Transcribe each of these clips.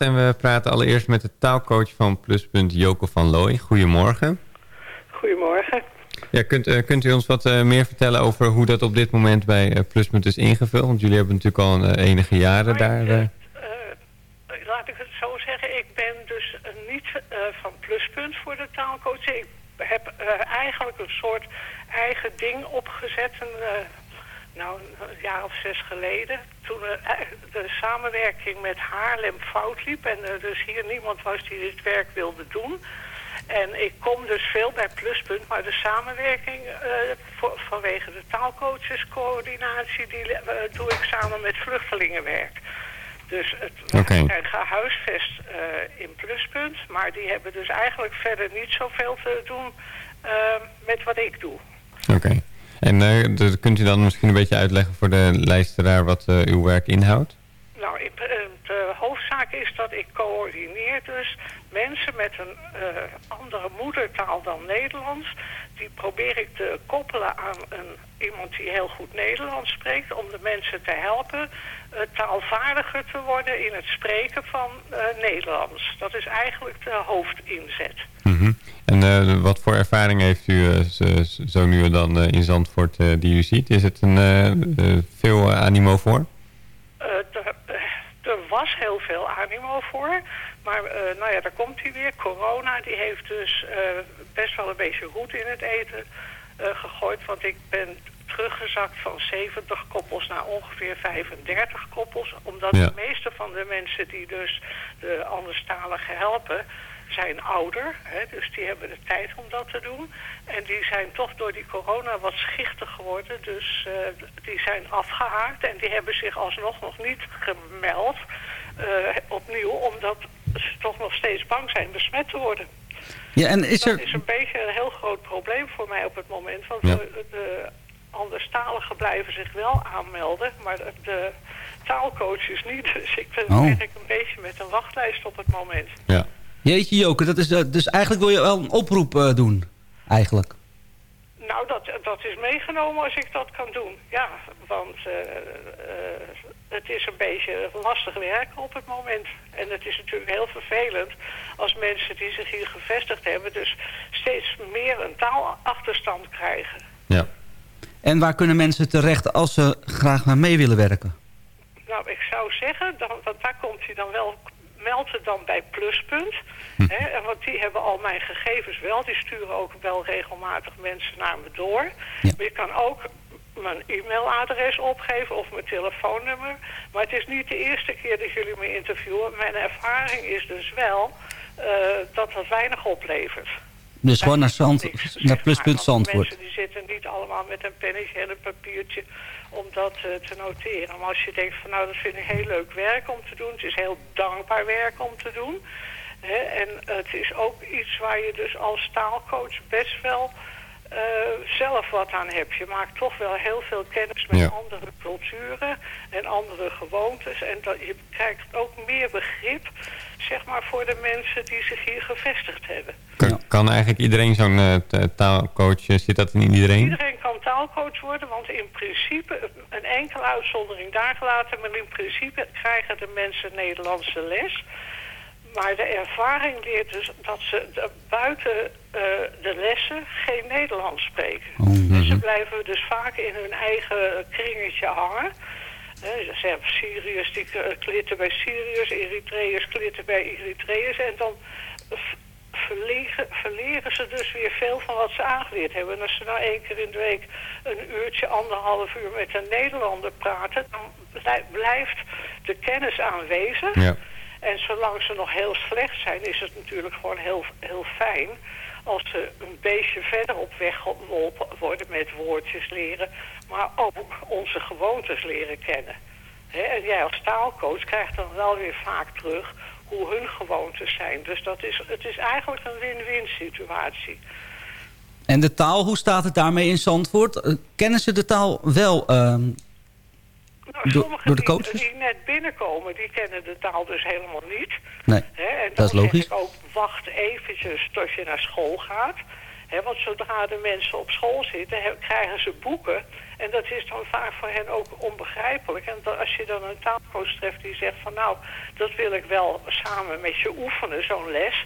En we praten allereerst met de taalcoach van Pluspunt, Joko van Looy. Goedemorgen. Goedemorgen. Ja, kunt, uh, kunt u ons wat uh, meer vertellen over hoe dat op dit moment bij uh, Pluspunt is ingevuld? Want jullie hebben natuurlijk al een, enige jaren daar... laat ik het zo zeggen, ik ben dus niet van Pluspunt voor de taalcoach. Ik heb eigenlijk een soort eigen ding opgezet... Een, nou, een jaar of zes geleden, toen de samenwerking met Haarlem fout liep... en er dus hier niemand was die dit werk wilde doen... En ik kom dus veel bij Pluspunt, maar de samenwerking uh, voor, vanwege de taalcoachescoördinatie... die uh, doe ik samen met vluchtelingenwerk. Dus het okay. zijn gehuisvest uh, in Pluspunt, maar die hebben dus eigenlijk verder niet zoveel te doen met wat ik doe. Oké. En uh, kunt u dan misschien een beetje uitleggen voor de luisteraar wat uh, uw werk inhoudt? Nou, ik, uh, de hoofdzaak is dat ik coördineer dus mensen met een andere moedertaal dan Nederlands. Die probeer ik te koppelen aan een, iemand die heel goed Nederlands spreekt... om de mensen te helpen taalvaardiger te worden in het spreken van Nederlands. Dat is eigenlijk de hoofdinzet. Mm -hmm. En uh, wat voor ervaring heeft u uh, zo nu en dan uh, in Zandvoort die u ziet? Is het een, veel animo voor? Er, was heel veel animo voor. Maar nou ja, daar komt hij weer. Corona die heeft dus best wel een beetje roet in het eten gegooid. Want ik ben teruggezakt van 70 koppels naar ongeveer 35 koppels. Omdat ja. de meeste van de mensen die dus de anderstaligen helpen zijn ouder, hè, dus die hebben de tijd om dat te doen. En die zijn toch door die corona wat schichtig geworden, dus uh, die zijn afgehaakt en die hebben zich alsnog nog niet gemeld uh, opnieuw, omdat ze toch nog steeds bang zijn besmet te worden. Ja, en is er... Dat is een beetje een heel groot probleem voor mij op het moment, want ja. de, de anderstaligen blijven zich wel aanmelden, maar de, de taalcoaches niet. Dus ik ben oh. eigenlijk een beetje met een wachtlijst op het moment. Ja. Jeetje Joke, dat is, dus eigenlijk wil je wel een oproep uh, doen, eigenlijk. Nou, dat, dat is meegenomen als ik dat kan doen. Ja, want uh, uh, het is een beetje lastig werken op het moment. En het is natuurlijk heel vervelend als mensen die zich hier gevestigd hebben... dus steeds meer een taalachterstand krijgen. Ja. En waar kunnen mensen terecht als ze graag naar mee willen werken? Nou, ik zou zeggen, dan, want daar komt hij dan wel meld het dan bij Pluspunt. Hm. Hè, want die hebben al mijn gegevens wel. Die sturen ook wel regelmatig mensen naar me door. Ja. Maar je kan ook mijn e-mailadres opgeven of mijn telefoonnummer. Maar het is niet de eerste keer dat jullie me interviewen. Mijn ervaring is dus wel uh, dat dat weinig oplevert. Dus gewoon naar, zand, naar pluspunt Zandvoort. Mensen die zitten niet allemaal met een pennetje en een papiertje om dat uh, te noteren. Maar als je denkt van nou dat vind ik heel leuk werk om te doen. Het is heel dankbaar werk om te doen. Hè? En het is ook iets waar je dus als taalcoach best wel uh, zelf wat aan hebt. Je maakt toch wel heel veel kennis met Ja. andere culturen en andere gewoontes. En dat, je krijgt ook meer begrip zeg maar, voor de mensen die zich hier gevestigd hebben. Kan, kan eigenlijk iedereen zo'n uh, taalcoach, zit dat in iedereen? Iedereen taalcoach worden, want in principe, een enkele uitzondering daar gelaten, maar in principe krijgen de mensen Nederlandse les. Maar de ervaring leert dus dat ze de, buiten uh, de lessen geen Nederlands spreken. Oh, mm -hmm. Dus ze blijven dus vaak in hun eigen kringetje hangen. Uh, ze hebben Syriërs die klitten bij Syriërs, Eritreërs klitten bij Eritreërs. En dan verlegen, verleren ze dus weer veel van wat ze aangeleerd hebben. En als ze nou één keer in de week een uurtje, anderhalf uur met een Nederlander praten... dan blijft de kennis aanwezig. Ja. En zolang ze nog heel slecht zijn, is het natuurlijk gewoon heel, heel fijn... als ze een beetje verder op weg geholpen worden met woordjes leren... maar ook onze gewoontes leren kennen. He, en jij als taalcoach krijgt dan wel weer vaak terug hoe hun gewoontes zijn. Dus dat is, het is eigenlijk een win-win situatie. En de taal, hoe staat het daarmee in Zandvoort? Kennen ze de taal wel uh, nou, door, door de coaches? Die, die net binnenkomen, die kennen de taal dus helemaal niet. Nee, He, en dat is logisch. ook, wacht eventjes tot je naar school gaat. Want zodra de mensen op school zitten, krijgen ze boeken. En dat is dan vaak voor hen ook onbegrijpelijk. En als je dan een taalcoach treft die zegt van nou, dat wil ik wel samen met je oefenen, zo'n les.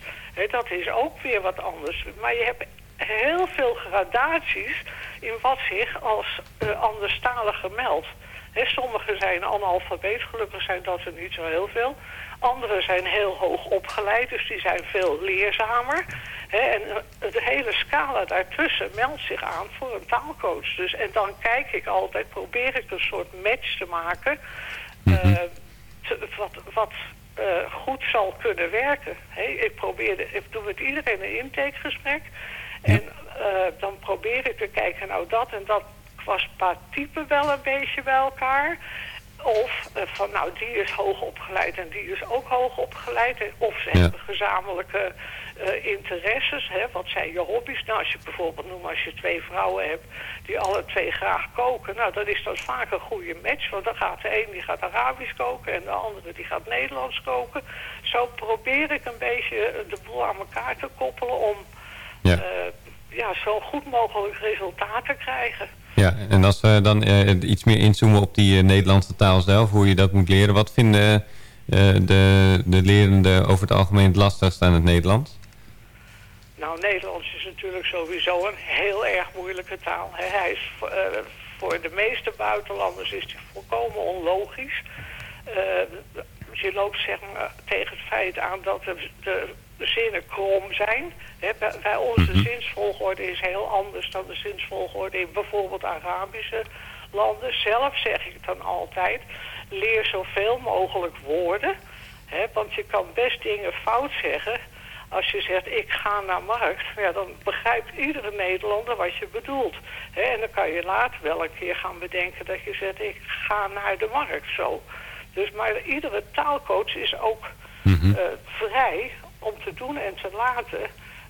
dat is ook weer wat anders. Maar je hebt heel veel gradaties in wat zich als uh, anderstalige meldt. Sommigen zijn analfabeet, gelukkig zijn dat er niet zo heel veel. Anderen zijn heel hoog opgeleid, dus die zijn veel leerzamer. en eh, de hele scala daartussen meldt zich aan voor een taalcoach. Dus, en dan kijk ik altijd, probeer ik een soort match te maken... Uh, wat, wat goed zal kunnen werken. ik, probeer, ik doe met iedereen een intakegesprek... En dan probeer ik te kijken, nou dat en dat was qua type wel een beetje bij elkaar. Of uh, van nou, die is hoog opgeleid en die is ook hoog opgeleid. Of ze hebben gezamenlijke uh, interesses. Hè? Wat zijn je hobby's? Nou, als je bijvoorbeeld noemt, als je twee vrouwen hebt die alle twee graag koken. Nou, dan is dat vaak een goede match. Want dan gaat de een die gaat Arabisch koken en de andere die gaat Nederlands koken. Zo probeer ik een beetje de boel aan elkaar te koppelen om ja. Uh, ja, zo goed mogelijk resultaten te krijgen. Ja, en als we dan uh, iets meer inzoomen op die uh, Nederlandse taal zelf, hoe je dat moet leren. Wat vinden uh, de, de lerenden over het algemeen het lastigst aan het Nederlands? Nou, Nederlands is natuurlijk sowieso een heel erg moeilijke taal. Hij is voor de meeste buitenlanders is die volkomen onlogisch. je loopt zeg maar tegen het feit aan dat de, de zinnen krom zijn. bij, onze mhm. zinsvolgorde is heel anders dan de zinsvolgorde in bijvoorbeeld Arabische landen. Zelf zeg ik dan altijd, leer zoveel mogelijk woorden. want je kan best dingen fout zeggen. Als je zegt, ik ga naar markt, ja, dan begrijpt iedere Nederlander wat je bedoelt. en dan kan je later wel een keer gaan bedenken dat je zegt, ik ga naar de markt. Zo. Dus, maar iedere taalcoach is ook mhm. eh, vrij om te doen en te laten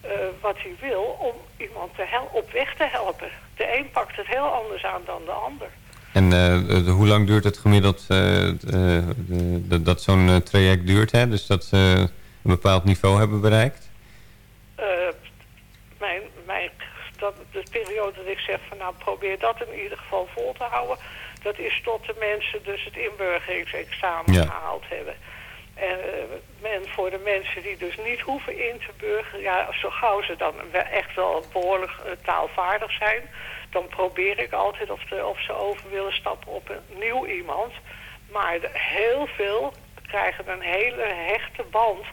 uh, wat hij wil om iemand te op weg te helpen. De een pakt het heel anders aan dan de ander. En uh, hoe lang duurt het gemiddeld uh, dat zo'n traject duurt? Hè? Dus dat ze een bepaald niveau hebben bereikt? mijn, mijn, dat, de periode dat ik zeg van nou probeer dat in ieder geval vol te houden... dat is tot de mensen dus het inburgeringsexamen ja. gehaald hebben. En men, voor de mensen die dus niet hoeven in te burgeren... ja, zo gauw ze dan echt wel behoorlijk uh, taalvaardig zijn... dan probeer ik altijd of, de, of ze over willen stappen op een nieuw iemand. Maar de, heel veel krijgen een hele hechte band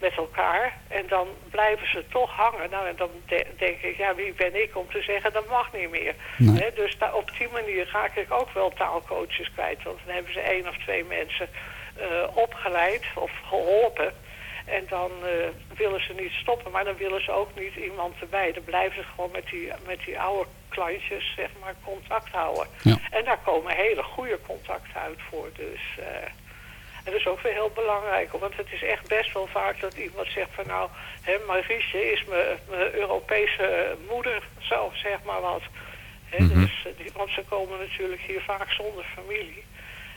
met elkaar. En dan blijven ze toch hangen. Nou, en dan denk ik, ja, wie ben ik om te zeggen, dat mag niet meer. dus op die manier raak ik ook wel taalcoaches kwijt. Want dan hebben ze één of twee mensen opgeleid of geholpen. En dan uh, willen ze niet stoppen, maar dan willen ze ook niet iemand erbij. Dan blijven ze gewoon met die, met die oude klantjes zeg maar, contact houden. Ja. En daar komen hele goede contacten uit voor. Dus uh, en dat is ook weer heel belangrijk. Want het is echt best wel vaak dat iemand zegt van nou... Hè, Marietje is mijn Europese moeder, zo zeg maar wat. Hè, mm dus, die, want ze komen natuurlijk hier vaak zonder familie.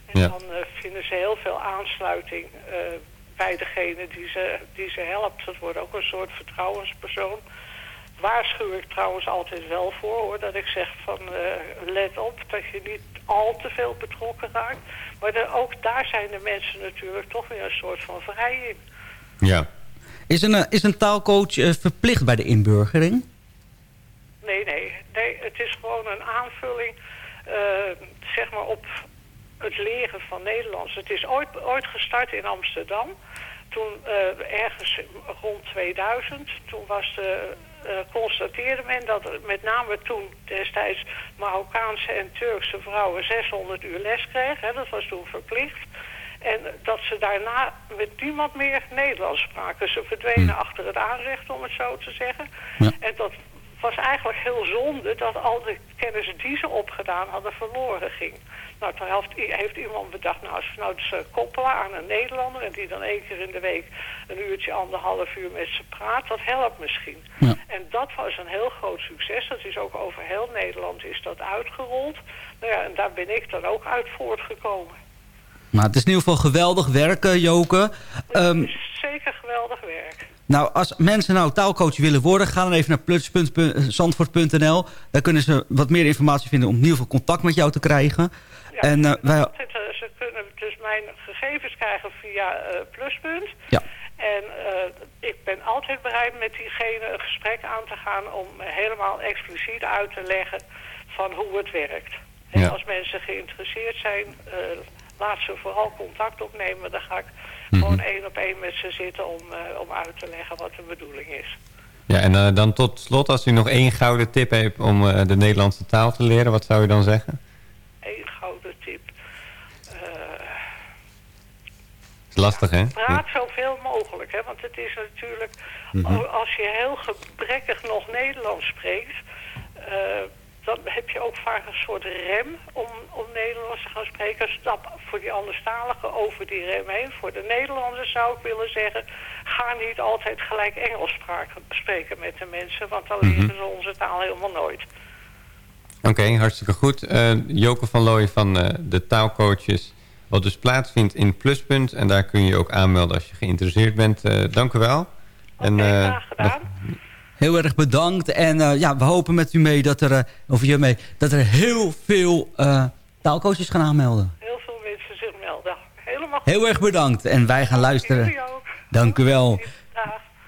En dan uh, vinden ze heel veel aansluiting uh, bij degene die ze, die ze helpt. Dat wordt ook een soort vertrouwenspersoon. Waarschuw ik trouwens altijd wel voor, hoor. Dat ik zeg van, uh, let op dat je niet al te veel betrokken raakt. Maar de, ook daar zijn de mensen natuurlijk toch weer een soort van vrij in. Ja. Is een, is een taalcoach verplicht bij de inburgering? Nee, nee. nee het is gewoon een aanvulling zeg maar op het leren van Nederlands. Het is ooit, ooit gestart in Amsterdam. Toen uh, ergens rond 2000, toen was de, uh, constateerde men dat met name toen destijds Marokkaanse en Turkse vrouwen 600 uur les kregen. Hè, dat was toen verplicht. En dat ze daarna met niemand meer Nederlands spraken. Ze verdwenen hm. achter het aanrecht, om het zo te zeggen. Ja. En dat was eigenlijk heel zonde dat al de kennis die ze opgedaan hadden verloren ging. Nou, toen heeft, heeft iemand bedacht, nou, als we nou dus koppelen aan een Nederlander... en die dan één keer in de week een uurtje, anderhalf uur met ze praat... dat helpt misschien. Ja. En dat was een heel groot succes. Dat is ook over heel Nederland is dat uitgerold. Nou ja, en daar ben ik dan ook uit voortgekomen. Maar het is in ieder geval geweldig werken, Joke. Het um, is zeker geweldig werk. Nou, als mensen nou taalcoach willen worden... ga dan even naar plus.zandvoort.nl. Daar kunnen ze wat meer informatie vinden... om in ieder geval contact met jou te krijgen. Ja, en, uh, wij... uh, ze kunnen dus mijn gegevens krijgen via uh, Pluspunt. Ja. En ik ben altijd bereid met diegene een gesprek aan te gaan... om helemaal expliciet uit te leggen van hoe het werkt. En Ja. als mensen geïnteresseerd zijn, laat ze vooral contact opnemen. Dan ga ik Mhm. gewoon één op één met ze zitten om, uh, om uit te leggen wat de bedoeling is. Ja, en uh, dan tot slot, als u nog één gouden tip heeft om uh, de Nederlandse taal te leren, wat zou u dan zeggen? Eén gouden tip. is lastig, hè? Praat zoveel mogelijk, hè? want het is natuurlijk, -hmm. als je heel gebrekkig nog Nederlands spreekt, uh, dan heb je ook vaak een soort rem om, om Nederlands te gaan spreken. Stap voor die anderstaligen over die rem heen. Voor de Nederlanders zou ik willen zeggen... ga niet altijd gelijk Engels spreken met de mensen... want dan leren mm -hmm. ze onze taal helemaal nooit. Oké, okay, hartstikke goed. Uh, Joke van Looy van uh, de taalcoaches... wat dus plaatsvindt in Pluspunt. En daar kun je je ook aanmelden als je geïnteresseerd bent. Uh, dank u wel. Graag gedaan. Nog... Heel erg bedankt. En uh, ja, we hopen met u mee dat er, uh, of je mee, dat er heel veel uh, taalcoaches gaan aanmelden. Heel veel mensen zich melden. Helemaal goed. Heel erg bedankt. En wij gaan luisteren. Dank u wel.